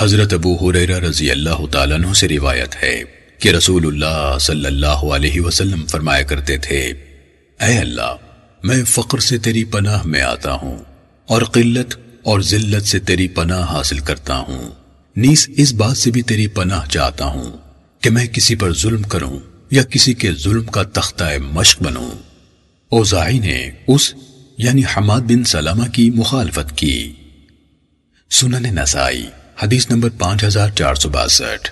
حضرت ابو حریرہ رضی اللہ تعالیٰ عنہ سے روایت ہے کہ رسول اللہ صلی اللہ علیہ وسلم فرمایا کرتے تھے، اے اللہ، میں فقر سے تیری پناہ میں آتا ہوں اور قلت اور ذلت سے تیری پناہ حاصل کرتا ہوں۔ نیس اس بات سے بھی تیری پناہ چاہتا ہوں کہ میں کسی پر ظلم کروں یا کسی کے ظلم کا تختہ مشق بنوں۔ اوزائی نے اس یعنی حماد بن سلامہ کی مخالفت کی۔ سنن نسائی حدیث نمبر پانچ ہزار چار سو باسٹھ